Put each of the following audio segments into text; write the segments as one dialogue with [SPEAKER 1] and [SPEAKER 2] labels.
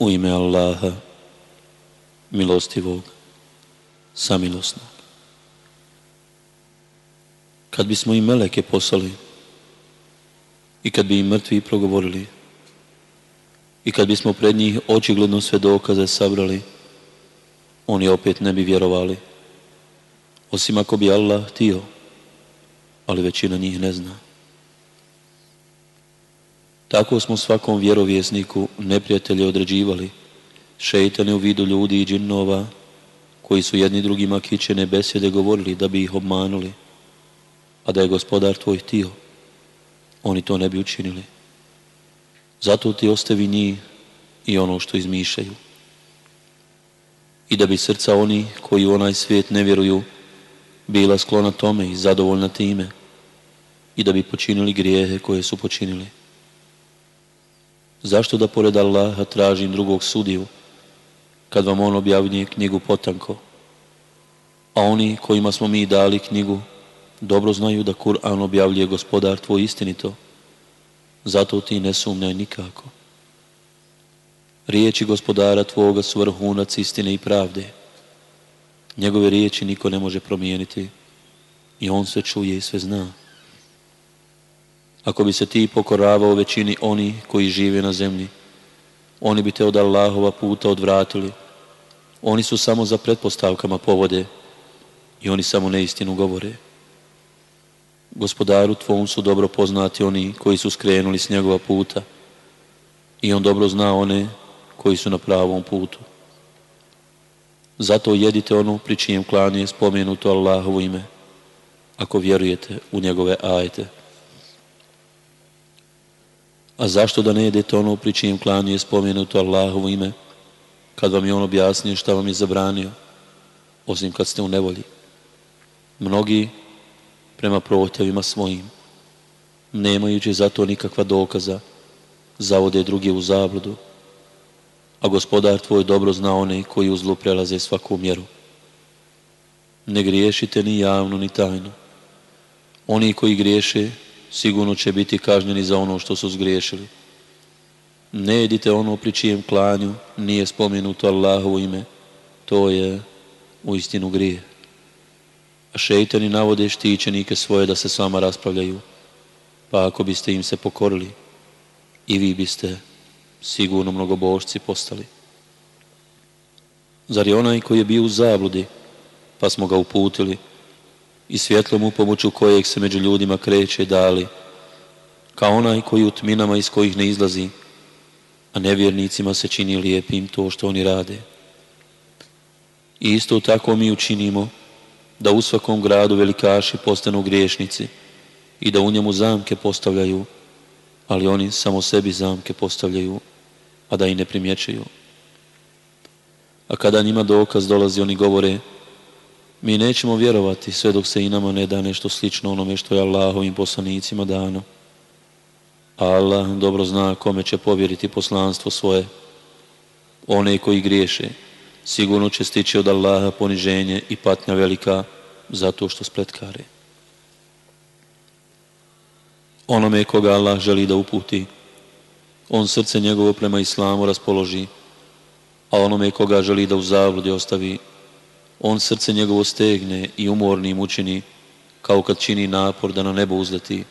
[SPEAKER 1] U ime Allaha, milostivog, samilosnog. Kad bismo im meleke poslali i kad bi im mrtvi progovorili i kad bismo pred njih očigledno sve dokaze sabrali, oni opet ne bi vjerovali. Osim ako bi Allah htio, ali većina njih ne zna. Tako smo svakom vjerovjesniku neprijatelje određivali, šeitane u vidu ljudi i džinnova, koji su jedni drugima kićene besjede govorili da bi ih obmanuli, a da je gospodar tvoj htio, oni to ne bi učinili. Zato ti ostavi njih i ono što izmišljaju. I da bi srca oni koji u onaj svijet ne vjeruju bila sklona tome i zadovoljna time i da bi počinili grijehe koje su počinili. Zašto da pored Allaha tražim drugog sudiju kad vam on objavljuje knjigu potanko? A oni kojima smo mi dali knjigu dobro znaju da Kur'an objavljuje gospodar tvoj istinito. Zato ti ne sumnjaj nikako. Riječi gospodara tvoga su vrhunac istine i pravde. Njegove riječi niko ne može promijeniti i on sve čuje i sve zna. Ako bi se ti pokoravao većini oni koji žive na zemlji, oni bi te od Allahova puta odvratili. Oni su samo za pretpostavkama povode i oni samo neistinu govore. Gospodaru tvom su dobro poznati oni koji su skrenuli s njegova puta i on dobro zna one koji su na pravom putu. Zato jedite ono pri čijem klanu je spomenuto Allahovo ime, ako vjerujete u njegove ajete. A zašto da ne jedete ono pri čijem klanu je spomenuto Allahovo ime, kad vam je on objasnio šta vam je zabranio, osim kad ste u nevolji. Mnogi prema prohtjevima svojim, nemajući za to nikakva dokaza, zavode druge u zabludu, a gospodar tvoj dobro zna one koji u zlu prelaze svaku mjeru. Ne griješite ni javno ni tajno. Oni koji griješe sigurno će biti kažnjeni za ono što su zgriješili. Ne jedite ono pri čijem klanju nije spomenuto Allahovo ime, to je u istinu grije. A šeitani navode štićenike svoje da se s vama raspravljaju, pa ako biste im se pokorili, i vi biste sigurno mnogobošci postali. Zar je onaj koji je bio u zabludi, pa smo ga uputili, i svjetlom u pomoću kojeg se među ljudima kreće dali, kao onaj koji u tminama iz kojih ne izlazi, a nevjernicima se čini lijepim to što oni rade. I isto tako mi učinimo da u svakom gradu velikaši postanu griješnici i da u njemu zamke postavljaju, ali oni samo sebi zamke postavljaju, a da i ne primjećuju. A kada njima dokaz dolazi, oni govore, mi nećemo vjerovati sve dok se i nama ne da nešto slično onome što je Allahovim poslanicima dano. Allah dobro zna kome će povjeriti poslanstvo svoje. One koji griješe, sigurno će stići od Allaha poniženje i patnja velika zato što spletkare. Onome koga Allah želi da uputi, on srce njegovo prema islamu raspoloži, a onome koga želi da u zavrdi ostavi, on srce njegovo stegne i umornim učini, kao kad čini napor da na nebo uzleti.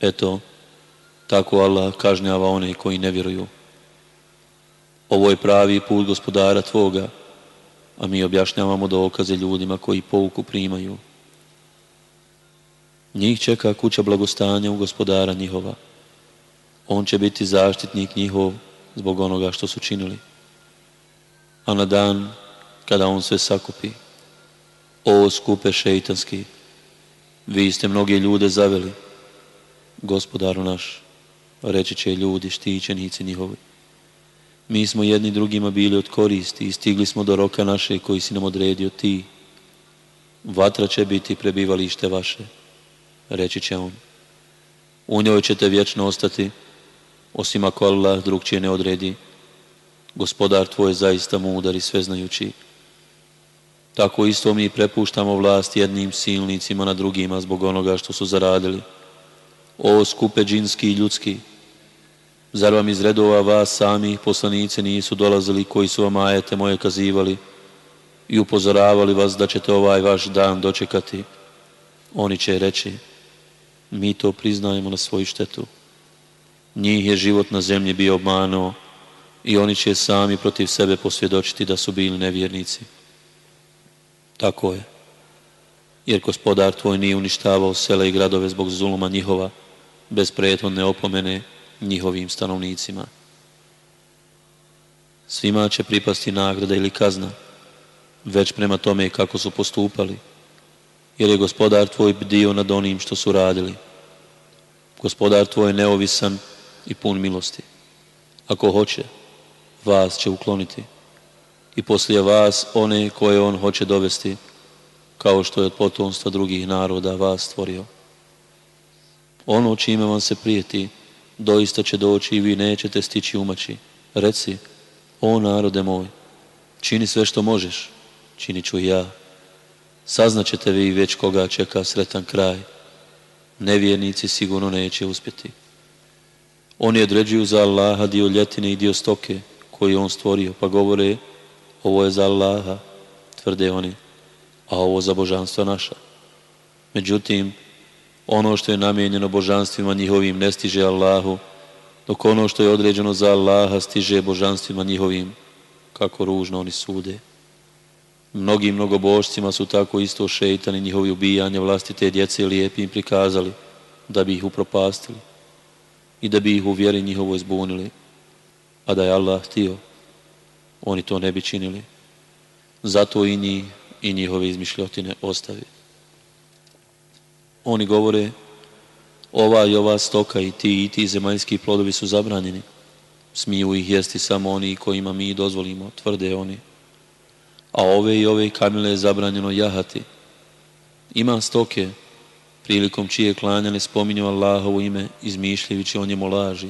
[SPEAKER 1] Eto, tako Allah kažnjava one koji ne vjeruju. Ovo je pravi put gospodara Tvoga, a mi objašnjavamo dokaze ljudima koji pouku primaju. Njih čeka kuća blagostanja u gospodara njihova. On će biti zaštitnik njihov zbog onoga što su činili. A na dan kada on sve sakupi, o skupe šeitanski, vi ste mnoge ljude zaveli, gospodaru naš, reći će ljudi, štićenici njihovi. Mi smo jedni drugima bili od koristi i stigli smo do roka naše koji si nam odredio ti. Vatra će biti prebivalište vaše, reći će on. U njoj ćete vječno ostati, osim ako Allah drugčije ne odredi. Gospodar tvoj je zaista mudar i sveznajući. Tako isto mi prepuštamo vlast jednim silnicima na drugima zbog onoga što su zaradili. O skupe džinski i ljudski, Zar vam iz redova vas samih poslanice nisu dolazili koji su vam ajete moje kazivali i upozoravali vas da ćete ovaj vaš dan dočekati? Oni će reći, mi to priznajemo na svoju štetu. Njih je život na zemlji bio obmanuo i oni će sami protiv sebe posvjedočiti da su bili nevjernici. Tako je. Jer gospodar tvoj nije uništavao sela i gradove zbog zuluma njihova, bez prethodne opomene njihovim stanovnicima. Svima će pripasti nagrada ili kazna, već prema tome kako su postupali, jer je gospodar tvoj bdio nad onim što su radili. Gospodar tvoj je neovisan i pun milosti. Ako hoće, vas će ukloniti i poslije vas one koje on hoće dovesti, kao što je od potomstva drugih naroda vas stvorio. Ono čime vam se prijeti, doista će doći i vi nećete stići umaći. Reci, o narode moj, čini sve što možeš, činit ću i ja. Saznaćete vi već koga čeka sretan kraj. Nevjernici sigurno neće uspjeti. Oni određuju za Allaha dio ljetine i dio stoke koji on stvorio, pa govore ovo je za Allaha, tvrde oni, a ovo za božanstva naša. Međutim, ono što je namijenjeno božanstvima njihovim ne stiže Allahu, dok ono što je određeno za Allaha stiže božanstvima njihovim, kako ružno oni sude. Mnogim mnogobožcima su tako isto šeitani njihovi ubijanja vlastite djece lijepim prikazali, da bi ih upropastili i da bi ih u vjeri njihovoj zbunili. A da je Allah htio, oni to ne bi činili. Zato i njih i njihove izmišljotine ostavi. Oni govore, ova i ova stoka i ti i ti zemaljski plodovi su zabranjeni. Smiju ih jesti samo oni kojima mi dozvolimo, tvrde oni. A ove i ove kamile je zabranjeno jahati. Ima stoke, prilikom čije klanjane spominju Allahovo ime, izmišljajući o njemu laži,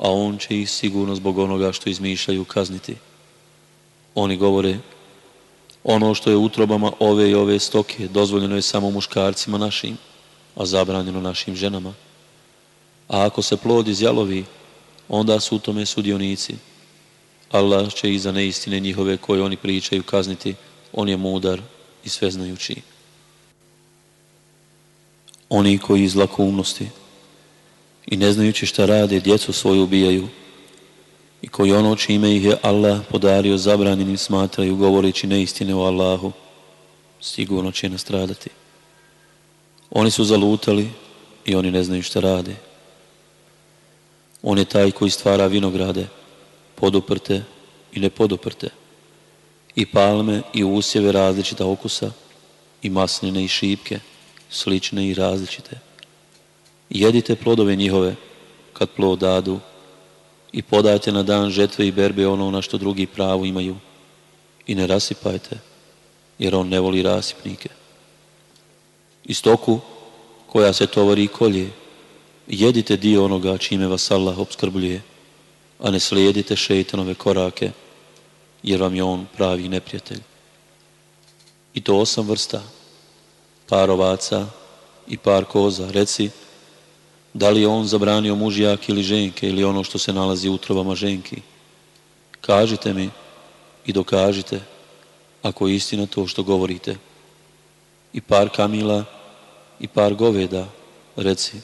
[SPEAKER 1] a on će ih sigurno zbog onoga što izmišljaju kazniti. Oni govore, ono što je utrobama ove i ove stoke dozvoljeno je samo muškarcima našim, a zabranjeno našim ženama. A ako se plod izjalovi, onda su u tome sudionici. Allah će i za neistine njihove koje oni pričaju kazniti, on je mudar i sveznajući. Oni koji iz lakoumnosti i ne znajući šta rade, djecu svoju ubijaju i koji ono čime ih je Allah podario zabranjenim smatraju govoreći neistine o Allahu, sigurno će nastradati. Oni su zalutali i oni ne znaju šta rade. On je taj koji stvara vinograde, poduprte i nepoduprte, i palme i usjeve različita okusa, i masline i šipke, slične i različite. Jedite plodove njihove kad plod dadu i podajte na dan žetve i berbe ono na što drugi pravu imaju i ne rasipajte jer on ne voli rasipnike. I stoku koja se tovari i kolje jedite dio onoga čime vas Allah obskrbljuje a ne slijedite šeitanove korake jer vam je on pravi neprijatelj. I to osam vrsta par ovaca i par koza. Reci, da li je on zabranio mužijak ili ženke ili ono što se nalazi u utrobama ženki? Kažite mi i dokažite ako je istina to što govorite. I par kamila i par goveda, reci.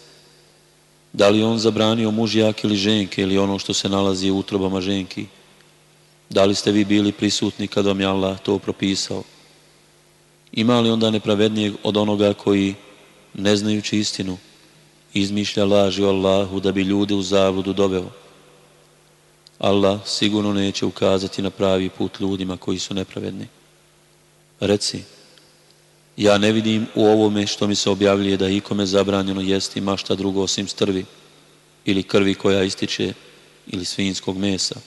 [SPEAKER 1] Da li on zabranio mužijak ili ženke ili ono što se nalazi u utrobama ženki? Da li ste vi bili prisutni kad vam je Allah to propisao? Ima li onda nepravednijeg od onoga koji, ne znajući istinu, izmišlja laži o Allahu da bi ljude u zavodu doveo? Allah sigurno neće ukazati na pravi put ljudima koji su nepravedni. Reci, ja ne vidim u ovome što mi se objavljuje da ikome zabranjeno jesti mašta drugo osim strvi ili krvi koja ističe ili svinjskog mesa.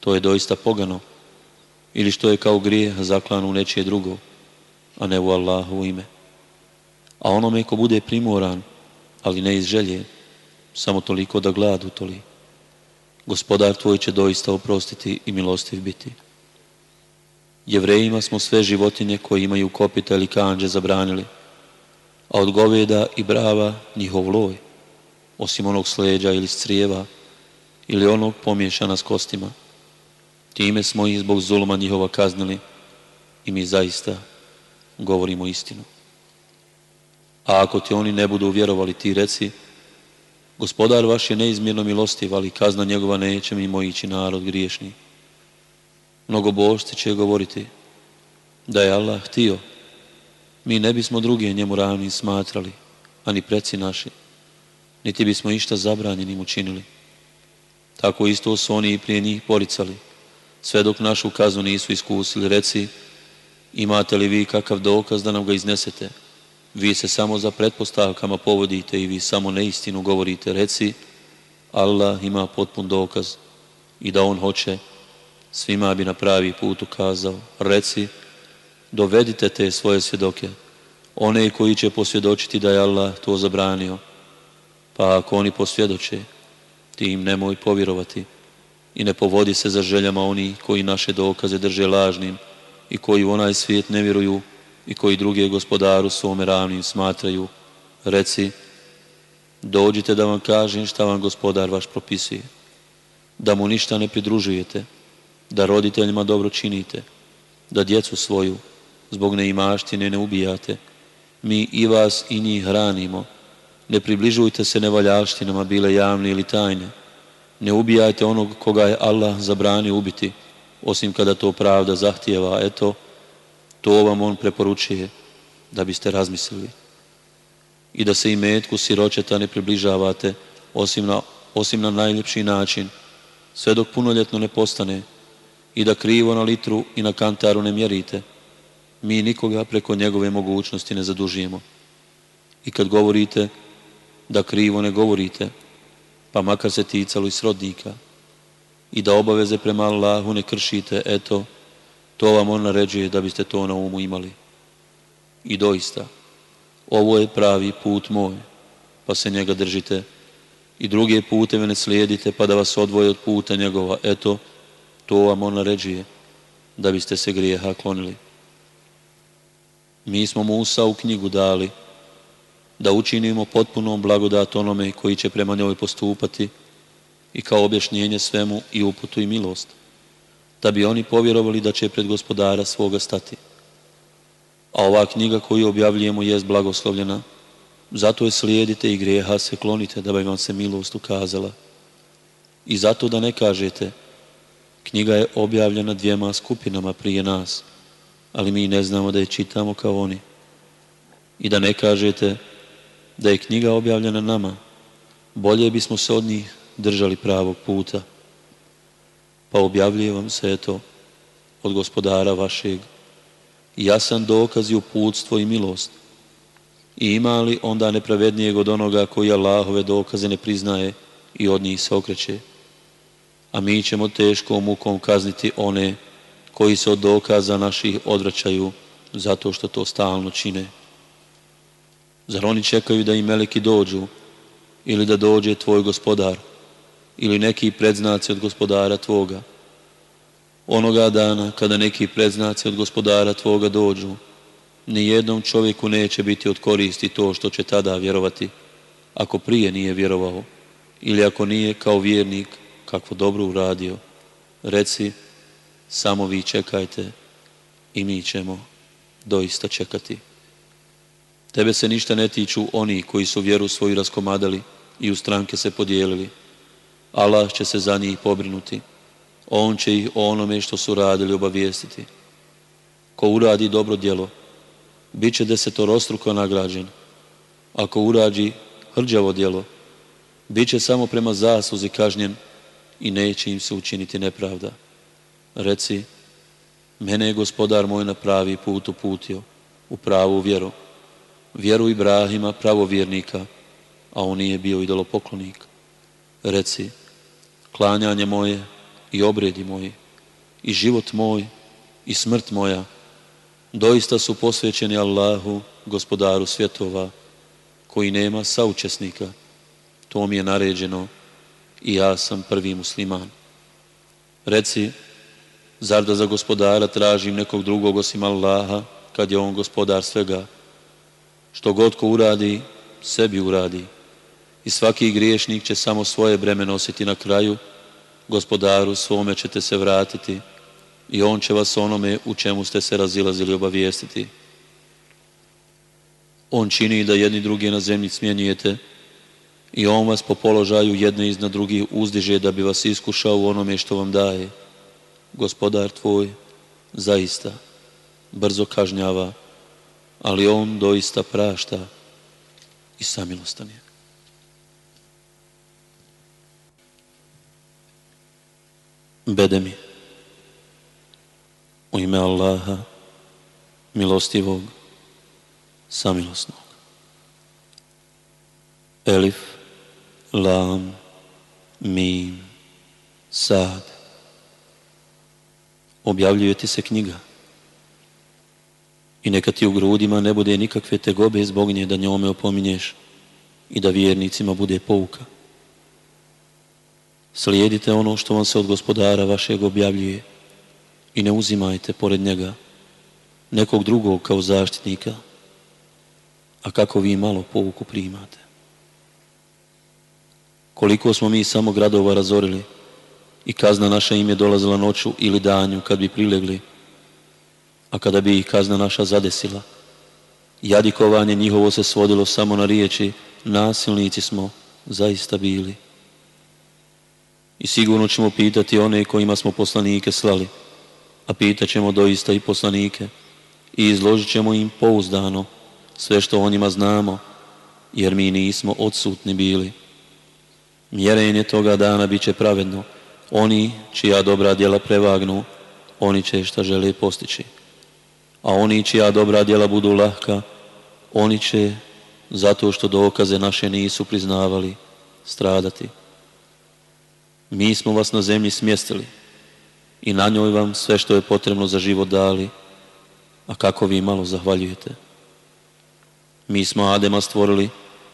[SPEAKER 1] To je doista pogano ili što je kao grijeh u nečije drugo a ne u Allahu ime. A onome ko bude primoran, ali ne iz želje, samo toliko da gladu toli. Gospodar tvoj će doista oprostiti i milostiv biti. Jevrejima smo sve životinje koje imaju kopita ili kanđe zabranili, a od goveda i brava njihov loj, osim onog sleđa ili strijeva ili onog pomiješana s kostima. Time smo ih zbog zuluma njihova kaznili i mi zaista govorimo istinu. A ako ti oni ne budu vjerovali, ti reci, gospodar vaš je neizmjerno milostiv, ali kazna njegova neće mimo ići narod griješni. Mnogobožci će govoriti da je Allah htio, mi ne bismo druge njemu ravni smatrali, ani preci naši, niti bismo išta zabranjenim učinili. Tako isto su oni i prije njih poricali, sve dok našu kaznu nisu iskusili. Reci, imate li vi kakav dokaz da nam ga iznesete? Vi se samo za pretpostavkama povodite i vi samo neistinu govorite. Reci, Allah ima potpun dokaz i da On hoće, svima bi na pravi put ukazao. Reci, dovedite te svoje svjedoke, one koji će posvjedočiti da je Allah to zabranio. Pa ako oni posvjedoče, ti im nemoj povjerovati i ne povodi se za željama oni koji naše dokaze drže lažnim i koji u onaj svijet ne vjeruju i koji druge gospodaru svome ravnim smatraju. Reci, dođite da vam kažem šta vam gospodar vaš propisuje, da mu ništa ne pridružujete, da roditeljima dobro činite, da djecu svoju zbog neimaštine ne ubijate, mi i vas i njih hranimo, ne približujte se nevaljaštinama, bile javne ili tajne, ne ubijajte onog koga je Allah zabranio ubiti, osim kada to pravda zahtijeva. Eto, to vam on preporučuje da biste razmislili. I da se i metku siročeta ne približavate, osim na, osim na najljepši način, sve dok punoljetno ne postane i da krivo na litru i na kantaru ne mjerite. Mi nikoga preko njegove mogućnosti ne zadužujemo. I kad govorite, da krivo ne govorite, pa makar se ticalo i srodnika, i da obaveze prema Allahu ne kršite, eto, to vam on naređuje da biste to na umu imali. I doista, ovo je pravi put moj, pa se njega držite, i druge puteve ne slijedite, pa da vas odvoje od puta njegova, eto, to vam on naređuje, da biste se grijeha klonili. Mi smo Musa u knjigu dali, da učinimo potpunom blagodat onome koji će prema njoj postupati i kao objašnjenje svemu i uputu i milost, da bi oni povjerovali da će pred gospodara svoga stati. A ova knjiga koju objavljujemo jest blagoslovljena, zato je slijedite i grijeha se klonite da bi vam se milost ukazala. I zato da ne kažete, knjiga je objavljena dvijema skupinama prije nas, ali mi ne znamo da je čitamo kao oni. I da ne kažete, da je knjiga objavljena nama, bolje bismo se od njih držali pravog puta. Pa objavljuje vam se to od gospodara vašeg jasan dokaz i uputstvo i milost. I ima li onda nepravednijeg od onoga koji Allahove dokaze ne priznaje i od njih se okreće? A mi ćemo teškom mukom kazniti one koji se od dokaza naših odvraćaju zato što to stalno čine. Zar oni čekaju da im meleki dođu ili da dođe tvoj gospodar ili neki predznaci od gospodara tvoga? Onoga dana kada neki predznaci od gospodara tvoga dođu, ni jednom čovjeku neće biti od koristi to što će tada vjerovati, ako prije nije vjerovao ili ako nije kao vjernik kakvo dobro uradio. Reci, samo vi čekajte i mi ćemo doista čekati. Tebe se ništa ne tiču oni koji su vjeru svoju raskomadali i u stranke se podijelili. Allah će se za njih pobrinuti. On će ih o onome što su radili obavijestiti. Ko uradi dobro djelo, bit će desetorostruko nagrađen. Ako uradi hrđavo djelo, bit će samo prema zasluzi kažnjen i neće im se učiniti nepravda. Reci, mene je gospodar moj na pravi put uputio, u pravu vjeru vjeru Ibrahima, pravovjernika, a on nije bio idolopoklonik. Reci, klanjanje moje i obredi moji, i život moj i smrt moja, doista su posvećeni Allahu, gospodaru svjetova, koji nema saučesnika. To mi je naređeno i ja sam prvi musliman. Reci, zar da za gospodara tražim nekog drugog osim Allaha, kad je on gospodar svega, što god ko uradi, sebi uradi. I svaki griješnik će samo svoje breme nositi na kraju gospodaru svome ćete se vratiti i on će vas onome u čemu ste se razilazili obavijestiti. On čini da jedni drugi na zemlji smjenjujete i on vas po položaju jedne iznad drugih uzdiže da bi vas iskušao u onome što vam daje. Gospodar tvoj zaista brzo kažnjava, ali on doista prašta i samilostan je. Bede mi u ime Allaha milostivog samilosnog. Elif, Lam, Mim, Sad. Objavljuje ti se knjiga. I neka ti u grudima ne bude nikakve tegobe zbog nje da njome opominješ i da vjernicima bude pouka. Slijedite ono što vam se od gospodara vašeg objavljuje i ne uzimajte pored njega nekog drugog kao zaštitnika, a kako vi malo pouku primate. Koliko smo mi samo gradova razorili i kazna naša im je dolazila noću ili danju kad bi prilegli, a kada bi ih kazna naša zadesila, jadikovanje njihovo se svodilo samo na riječi, nasilnici smo zaista bili. I sigurno ćemo pitati one kojima smo poslanike slali, a pitat ćemo doista i poslanike i izložit ćemo im pouzdano sve što o njima znamo, jer mi nismo odsutni bili. Mjerenje toga dana bit će pravedno. Oni čija dobra djela prevagnu, oni će šta žele postići. A oni čija dobra djela budu lahka, oni će, zato što dokaze naše nisu priznavali, stradati. Mi smo vas na zemlji smjestili i na njoj vam sve što je potrebno za život dali, a kako vi malo zahvaljujete. Mi smo Adema stvorili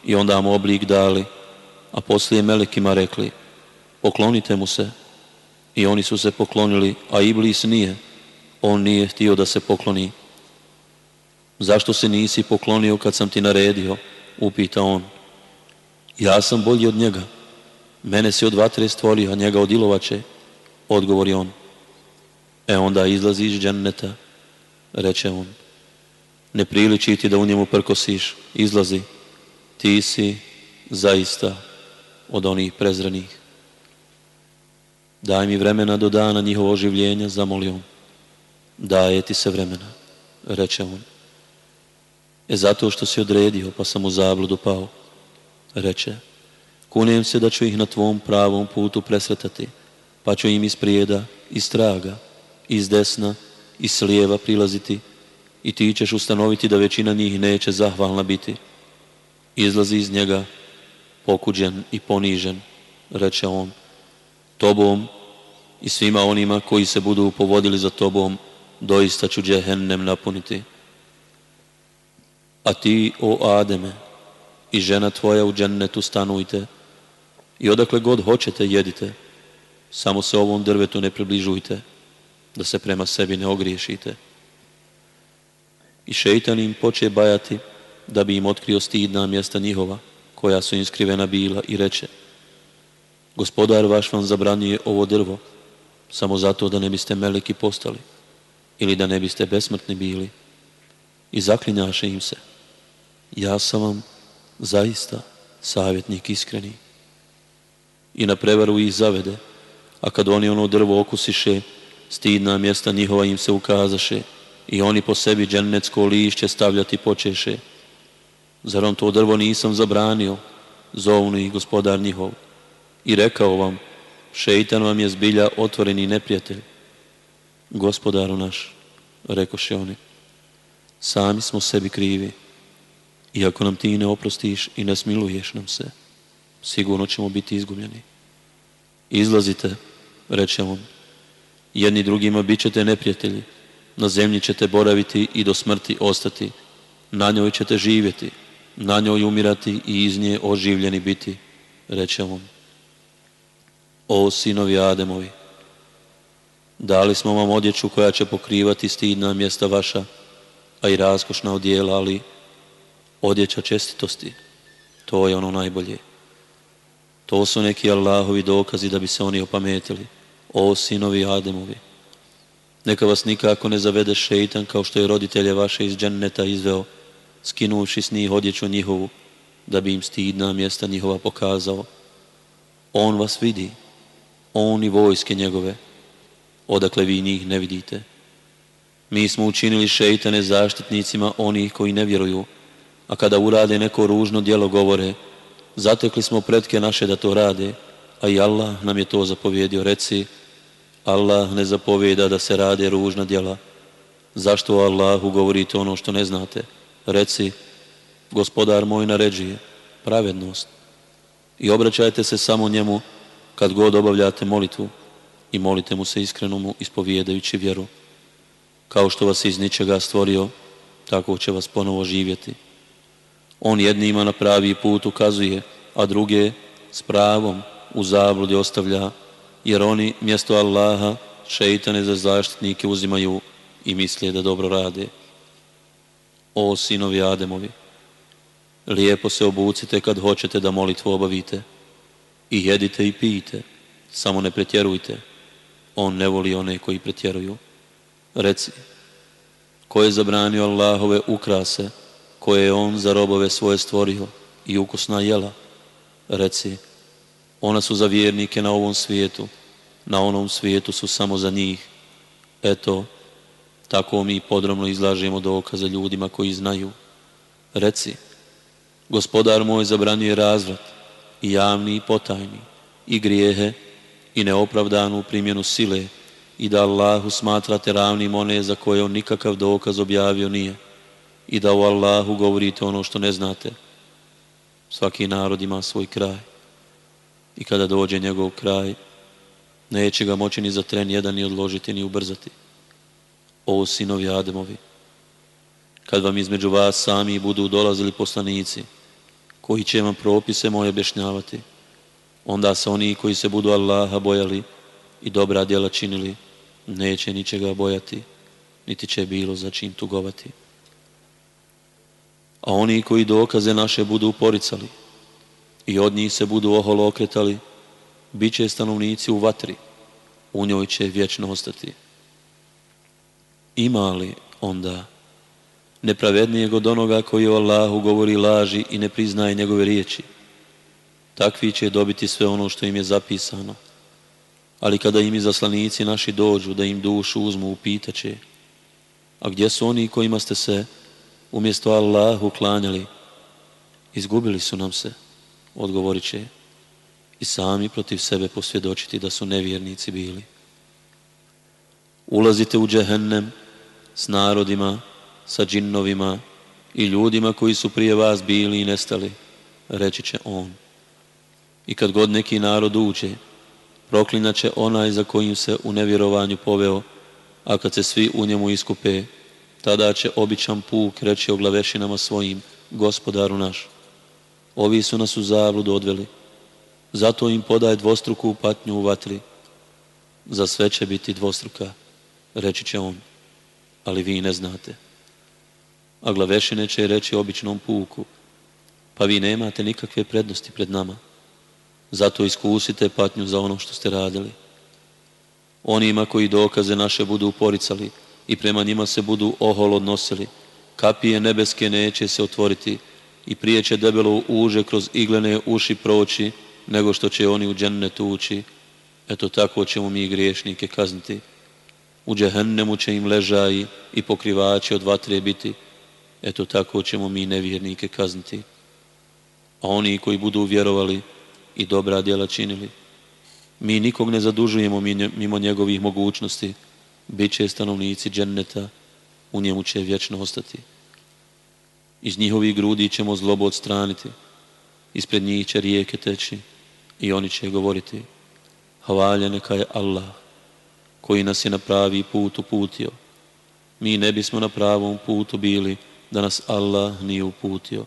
[SPEAKER 1] i onda mu oblik dali, a poslije melekima rekli, poklonite mu se. I oni su se poklonili, a Iblis nije. On nije htio da se pokloni. Zašto se nisi poklonio kad sam ti naredio? Upita on. Ja sam bolji od njega. Mene si od vatre stvorio, a njega od ilovače. Odgovori on. E onda izlazi iz dženneta. Reče on. Ne priliči ti da u njemu prkosiš. Izlazi. Ti si zaista od onih prezrenih. Daj mi vremena do dana njihovo oživljenja, zamolio on. Daje ti se vremena, reče on. E zato što si odredio, pa sam u zabludu pao. Reče, kunijem se da ću ih na tvom pravom putu presretati, pa ću im iz prijeda, iz traga, iz desna, iz slijeva prilaziti i ti ćeš ustanoviti da većina njih neće zahvalna biti. Izlazi iz njega pokuđen i ponižen, reče on, tobom i svima onima koji se budu povodili za tobom, doista ću džehennem napuniti. A ti, o Ademe, i žena tvoja u džennetu stanujte i odakle god hoćete jedite, samo se ovom drvetu ne približujte, da se prema sebi ne ogriješite. I šeitan im poče bajati da bi im otkrio stidna mjesta njihova, koja su im skrivena bila i reče Gospodar vaš vam zabranjuje ovo drvo samo zato da ne biste meleki postali ili da ne biste besmrtni bili. I zaklinjaše im se. Ja sam vam zaista savjetnik iskreni i na prevaru ih zavede a kad oni ono drvo okusiše stidna mjesta njihova im se ukazaše i oni po sebi džennecko lišće stavljati počeše Zar on to drvo nisam zabranio? Zovnu ih gospodar njihov. I rekao vam, šeitan vam je zbilja otvoreni neprijatelj. Gospodaru naš, rekoše oni, sami smo sebi krivi. I ako nam ti ne oprostiš i ne smiluješ nam se, sigurno ćemo biti izgubljeni. Izlazite, reče on, jedni drugima bit ćete neprijatelji, na zemlji ćete boraviti i do smrti ostati, na njoj ćete živjeti, na njoj umirati i iz nje oživljeni biti, reče on. O sinovi Ademovi, dali smo vam odjeću koja će pokrivati stidna mjesta vaša, a i raskošna odjela, ali odjeća čestitosti, to je ono najbolje. To su neki Allahovi dokazi da bi se oni opametili. O sinovi Ademovi. Neka vas nikako ne zavede šeitan kao što je roditelje vaše iz dženneta izveo, skinuši s njih odjeću njihovu, da bi im stidna mjesta njihova pokazao. On vas vidi, on i vojske njegove, odakle vi njih ne vidite. Mi smo učinili šeitane zaštitnicima onih koji ne vjeruju, a kada urade neko ružno djelo govore, zatekli smo pretke naše da to rade, a i Allah nam je to zapovjedio. Reci, Allah ne zapovjeda da se rade ružna djela. Zašto Allahu govorite ono što ne znate? Reci, gospodar moj naređuje, pravednost. I obraćajte se samo njemu kad god obavljate molitvu i molite mu se iskreno mu ispovijedajući vjeru. Kao što vas iz ničega stvorio, tako će vas ponovo živjeti. On jednima na pravi put ukazuje, a druge s pravom u zabludi ostavlja, jer oni mjesto Allaha šeitane za zaštitnike uzimaju i misle da dobro rade. O sinovi Ademovi, lijepo se obucite kad hoćete da molitvu obavite i jedite i pijte, samo ne pretjerujte. On ne voli one koji pretjeruju. Reci, ko je zabranio Allahove ukrase, koje je On za robove svoje stvorio i ukusna jela? Reci, ona su za vjernike na ovom svijetu, na onom svijetu su samo za njih. Eto, tako mi podrobno izlažemo dokaze ljudima koji znaju. Reci, gospodar moj zabranjuje razvrat, i javni i potajni, i grijehe, i neopravdanu primjenu sile, i da Allahu smatrate ravnim one za koje on nikakav dokaz objavio nije, i da u Allahu govorite ono što ne znate. Svaki narod ima svoj kraj. I kada dođe njegov kraj, neće ga moći ni za tren jedan ni odložiti ni ubrzati. O sinovi Ademovi, kad vam između vas sami budu dolazili poslanici, koji će vam propise moje objašnjavati, onda se oni koji se budu Allaha bojali i dobra djela činili, neće ničega bojati, niti će bilo za čim tugovati. A oni koji dokaze naše budu uporicali i od njih se budu oholo okretali, bit će stanovnici u vatri, u njoj će vječno ostati. Ima li onda nepravednijeg od onoga koji o Allahu govori laži i ne priznaje njegove riječi? Takvi će dobiti sve ono što im je zapisano. Ali kada im zaslanici naši dođu da im dušu uzmu, upitaće a gdje su oni kojima ste se umjesto Allahu klanjali? Izgubili su nam se, odgovorit će i sami protiv sebe posvjedočiti da su nevjernici bili. Ulazite u džehennem s narodima, sa džinnovima i ljudima koji su prije vas bili i nestali, reći će on. I kad god neki narod uđe, proklinat će onaj za kojim se u nevjerovanju poveo, a kad se svi u njemu iskupe, tada će običan puk reći o glavešinama svojim, gospodaru naš. Ovi su nas u zabludu odveli, zato im podaj dvostruku patnju u vatri. Za sve će biti dvostruka, reći će on, ali vi ne znate. A glavešine će reći običnom puku, pa vi nemate nikakve prednosti pred nama. Zato iskusite patnju za ono što ste radili. Onima koji dokaze naše budu uporicali i prema njima se budu ohol odnosili, kapije nebeske neće se otvoriti i prije će debelo uže kroz iglene uši proći, nego što će oni u džennetu ući. Eto tako ćemo mi griješnike kazniti. U džehennemu će im ležaji i pokrivači od vatre biti. Eto tako ćemo mi nevjernike kazniti. A oni koji budu vjerovali i dobra djela činili. Mi nikog ne zadužujemo mimo njegovih mogućnosti. Biće stanovnici dženneta, u njemu će vječno ostati. Iz njihovih grudi ćemo zlobu odstraniti. Ispred njih će rijeke teći i oni će govoriti Hvalja neka je Allah koji nas je na pravi put uputio. Mi ne bismo na pravom putu bili da nas Allah nije uputio.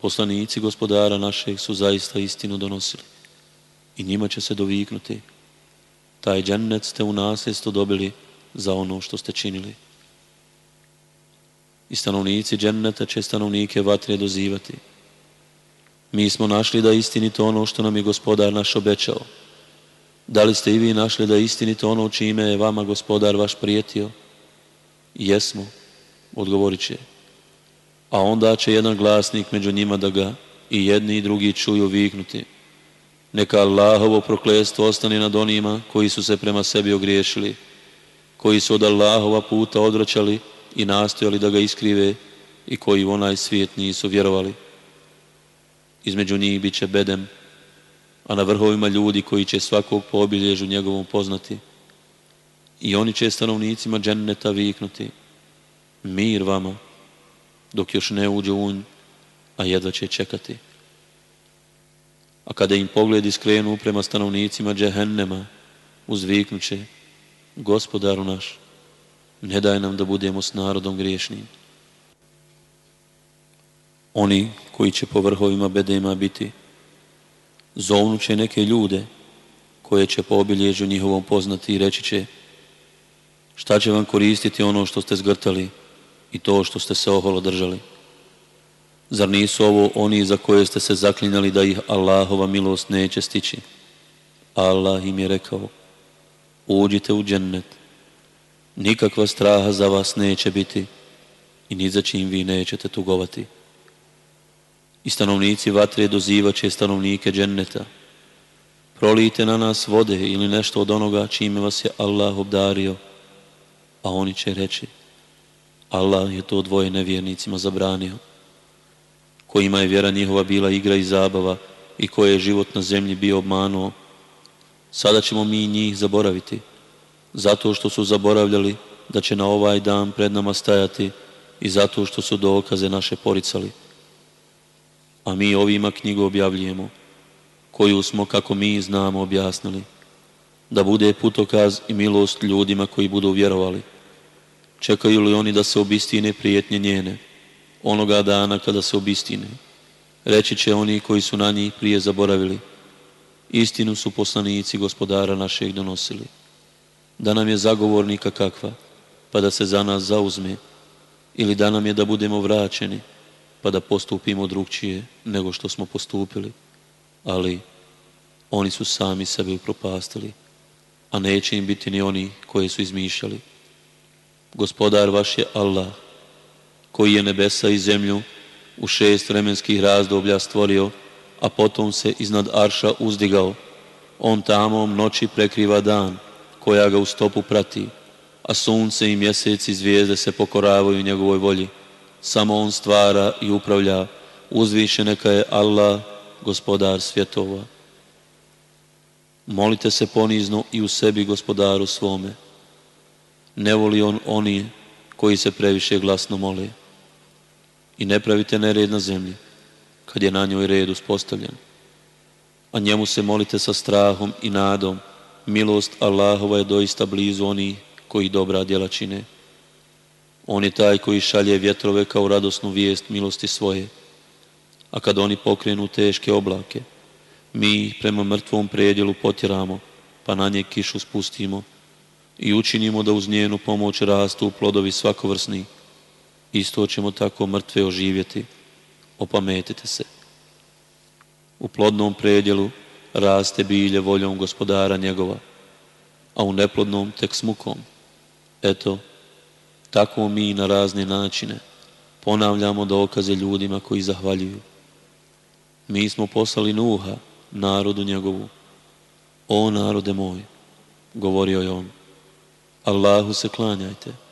[SPEAKER 1] Poslanici gospodara našeg su zaista istinu donosili i njima će se doviknuti. Taj džennet ste u nasljedstvo dobili za ono što ste činili. I stanovnici dženneta će stanovnike vatre dozivati. Mi smo našli da je istinito ono što nam je gospodar naš obećao. Da li ste i vi našli da je istinito ono čime je vama gospodar vaš prijetio? Jesmo, odgovorit će. A onda će jedan glasnik među njima da ga i jedni i drugi čuju viknuti. Neka Allahovo proklestvo ostane nad onima koji su se prema sebi ogriješili, koji su od Allahova puta odvraćali i nastojali da ga iskrive i koji u onaj svijet nisu vjerovali. Između njih bit će bedem, a na vrhovima ljudi koji će svakog po obilježu njegovom poznati. I oni će stanovnicima dženneta viknuti. Mir vama, dok još ne uđe unj, a jedva će čekati. A kada im pogledi skrenu prema stanovnicima džehennema, uzviknuće, gospodaru naš, ne daj nam da budemo s narodom griješnim. Oni koji će po vrhovima bedema biti, zovnuće neke ljude koje će po obilježu njihovom poznati i reći će šta će vam koristiti ono što ste zgrtali i to što ste se oholo držali. Zar nisu ovo oni za koje ste se zaklinjali da ih Allahova milost neće stići? Allah im je rekao, uđite u džennet, nikakva straha za vas neće biti i ni za čim vi nećete tugovati. I stanovnici vatre dozivaće stanovnike dženneta. Prolijte na nas vode ili nešto od onoga čime vas je Allah obdario, a oni će reći, Allah je to dvoje nevjernicima zabranio kojima je vjera njihova bila igra i zabava i koje je život na zemlji bio obmanuo, sada ćemo mi njih zaboraviti, zato što su zaboravljali da će na ovaj dan pred nama stajati i zato što su dokaze naše poricali. A mi ovima knjigu objavljujemo, koju smo, kako mi znamo, objasnili, da bude putokaz i milost ljudima koji budu vjerovali. Čekaju li oni da se obistine prijetnje njene? Onoga dana kada se obistine. Reći će oni koji su na njih prije zaboravili. Istinu su poslanici gospodara našeg donosili. Da nam je zagovornika kakva, pa da se za nas zauzme, ili da nam je da budemo vraćeni, pa da postupimo drugčije nego što smo postupili. Ali oni su sami sebe upropastili, a neće im biti ni oni koji su izmišljali. Gospodar vaš je Allah, koji je nebesa i zemlju u šest vremenskih razdoblja stvorio, a potom se iznad Arša uzdigao. On tamo noći prekriva dan, koja ga u stopu prati, a sunce i mjesec i zvijezde se pokoravaju njegovoj volji. Samo on stvara i upravlja, uzviše neka je Allah, gospodar svjetova. Molite se ponizno i u sebi gospodaru svome. Ne voli on oni koji se previše glasno mole i ne pravite nered na zemlji, kad je na njoj red uspostavljen. A njemu se molite sa strahom i nadom, milost Allahova je doista blizu oni koji dobra djela čine. On je taj koji šalje vjetrove kao radosnu vijest milosti svoje. A kad oni pokrenu teške oblake, mi ih prema mrtvom predjelu potjeramo, pa na nje kišu spustimo i učinimo da uz njenu pomoć rastu plodovi svakovrsni, isto ćemo tako mrtve oživjeti. Opametite se. U plodnom predjelu raste bilje voljom gospodara njegova, a u neplodnom tek smukom. Eto, tako mi na razne načine ponavljamo dokaze ljudima koji zahvaljuju. Mi smo poslali Nuha, narodu njegovu. O narode moj, govorio je on, Allahu se klanjajte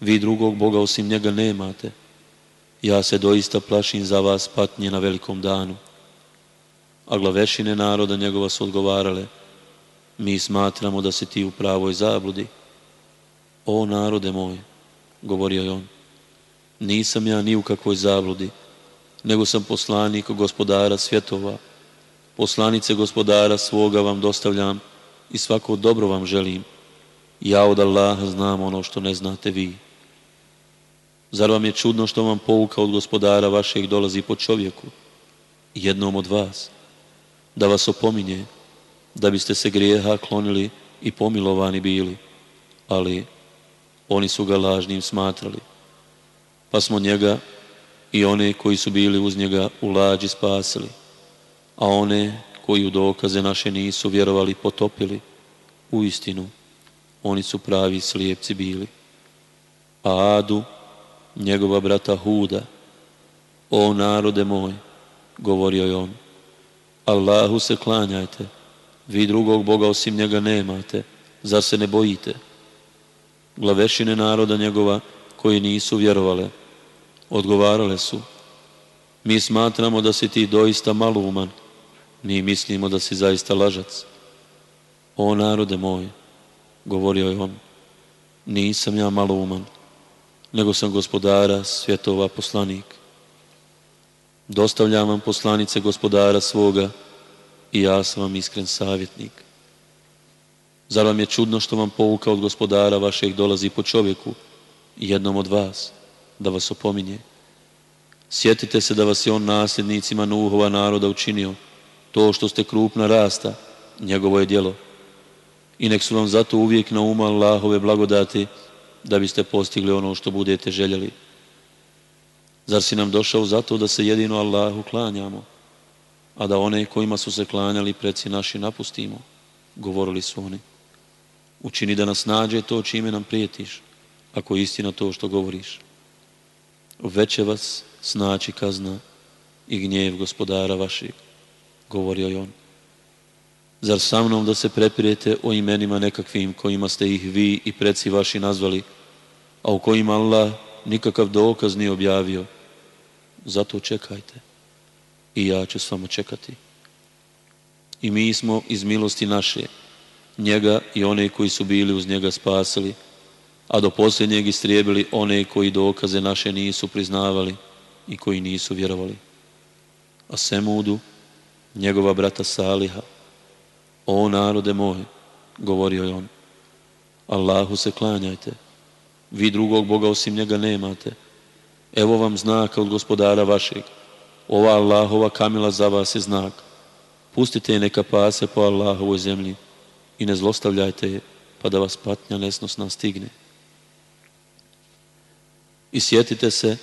[SPEAKER 1] vi drugog Boga osim njega nemate. Ja se doista plašim za vas patnje na velikom danu. A glavešine naroda njegova su odgovarale, mi smatramo da si ti u pravoj zabludi. O narode moj, govorio je on, nisam ja ni u kakvoj zabludi, nego sam poslanik gospodara svjetova. Poslanice gospodara svoga vam dostavljam i svako dobro vam želim. Ja od Allaha znam ono što ne znate vi. Zar vam je čudno što vam pouka od gospodara vašeg dolazi po čovjeku, jednom od vas, da vas opominje, da biste se grijeha klonili i pomilovani bili, ali oni su ga lažnim smatrali. Pa smo njega i one koji su bili uz njega u lađi spasili. a one koji u dokaze naše nisu vjerovali potopili. U istinu, oni su pravi slijepci bili. A Adu, njegova brata Huda, o narode moj, govorio je on, Allahu se klanjajte, vi drugog Boga osim njega nemate, zar se ne bojite? Glavešine naroda njegova koji nisu vjerovale, odgovarale su, mi smatramo da si ti doista maluman, mi mislimo da si zaista lažac. O narode moj, govorio je on, nisam ja maluman, nego sam gospodara svjetova poslanik. Dostavljam vam poslanice gospodara svoga i ja sam vam iskren savjetnik. Zar vam je čudno što vam pouka od gospodara vašeg dolazi po čovjeku, jednom od vas, da vas opominje? Sjetite se da vas je on nasljednicima Nuhova naroda učinio, to što ste krupna rasta, njegovo je djelo. I nek su vam zato uvijek na uma Allahove blagodati, da biste postigli ono što budete željeli. Zar si nam došao zato da se jedino Allahu klanjamo, a da one kojima su se klanjali preci naši napustimo, govorili su oni. Učini da nas nađe to čime nam prijetiš, ako je istina to što govoriš. Veće vas snaći kazna i gnjev gospodara vašeg, govorio je on. Zar sa mnom da se prepirete o imenima nekakvim kojima ste ih vi i preci vaši nazvali, a u kojima Allah nikakav dokaz nije objavio? Zato čekajte i ja ću s vama čekati. I mi smo iz milosti naše, njega i one koji su bili uz njega spasili, a do posljednjeg istrijebili one koji dokaze naše nisu priznavali i koji nisu vjerovali. A Semudu, njegova brata Saliha, o narode moj, govorio je on, Allahu se klanjajte, vi drugog Boga osim njega nemate. Evo vam znaka od gospodara vašeg. Ova Allahova kamila za vas je znak. Pustite je neka pase po Allahovoj zemlji i ne zlostavljajte je, pa da vas patnja nesnosna stigne. I sjetite se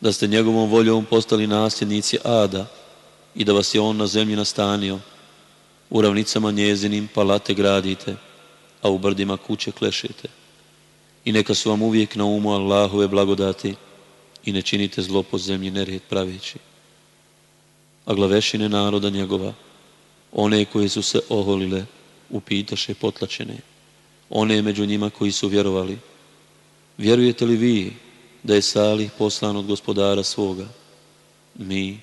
[SPEAKER 1] da ste njegovom voljom postali nasljednici Ada i da vas je on na zemlji nastanio. U ravnicama njezinim palate gradite, a u brdima kuće klešete. I neka su vam uvijek na umu Allahove blagodati i ne činite zlo po zemlji nered praveći. A glavešine naroda njegova, one koje su se oholile, upitaše potlačene, one među njima koji su vjerovali. Vjerujete li vi da je Salih poslan od gospodara svoga. Mi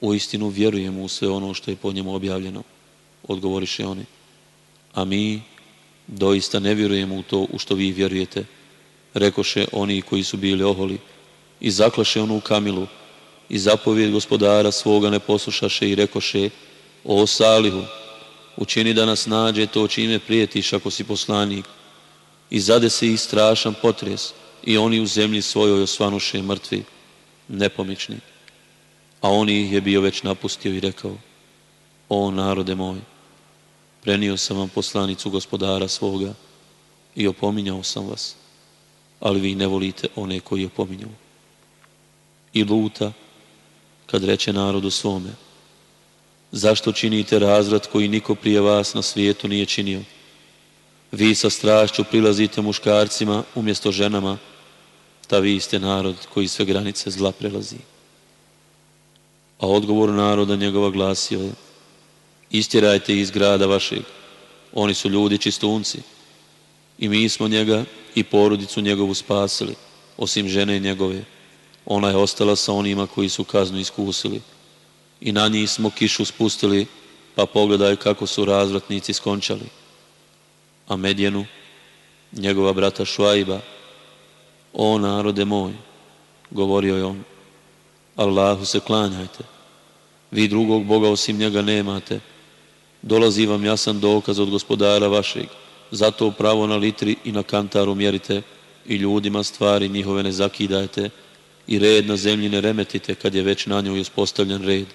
[SPEAKER 1] u istinu vjerujemo u sve ono što je po njemu objavljeno, odgovoriše oni. A mi doista ne vjerujemo u to u što vi vjerujete, rekoše oni koji su bili oholi i zaklaše onu kamilu i zapovijed gospodara svoga ne poslušaše i rekoše o Salihu, učini da nas nađe to čime prijetiš ako si poslanik i zade se ih strašan potres i oni u zemlji svojoj osvanuše mrtvi, nepomični. A on ih je bio već napustio i rekao, o narode moj, prenio sam vam poslanicu gospodara svoga i opominjao sam vas, ali vi ne volite one koji opominju. I luta, kad reče narodu svome, zašto činite razrad koji niko prije vas na svijetu nije činio? Vi sa strašću prilazite muškarcima umjesto ženama, ta vi ste narod koji sve granice zla prelazi. A odgovor naroda njegova glasio je, istjerajte iz grada vašeg, oni su ljudi čistunci. I mi smo njega i porodicu njegovu spasili, osim žene njegove. Ona je ostala sa onima koji su kaznu iskusili. I na njih smo kišu spustili, pa pogledaj kako su razvratnici skončali. A Medjenu, njegova brata Šuajba, o narode moj, govorio je on, Allahu se klanjajte, vi drugog Boga osim njega nemate, dolazi vam jasan dokaz od gospodara vašeg, zato pravo na litri i na kantaru mjerite i ljudima stvari njihove ne zakidajte i red na zemlji ne remetite kad je već na njoj uspostavljen red.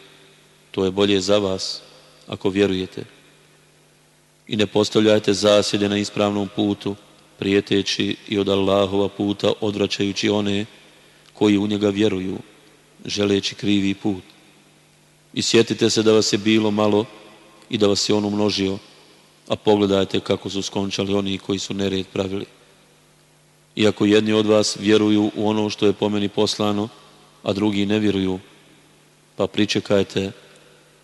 [SPEAKER 1] To je bolje za vas ako vjerujete. I ne postavljajte zasjede na ispravnom putu, prijeteći i od Allahova puta odvraćajući one koji u njega vjeruju, želeći krivi put. I sjetite se da vas je bilo malo i da vas je on umnožio, a pogledajte kako su skončali oni koji su nered pravili. Iako jedni od vas vjeruju u ono što je po meni poslano, a drugi ne vjeruju, pa pričekajte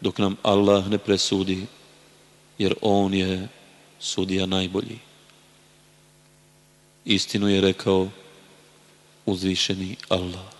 [SPEAKER 1] dok nam Allah ne presudi, jer On je sudija najbolji. Istinu je rekao uzvišeni Allah.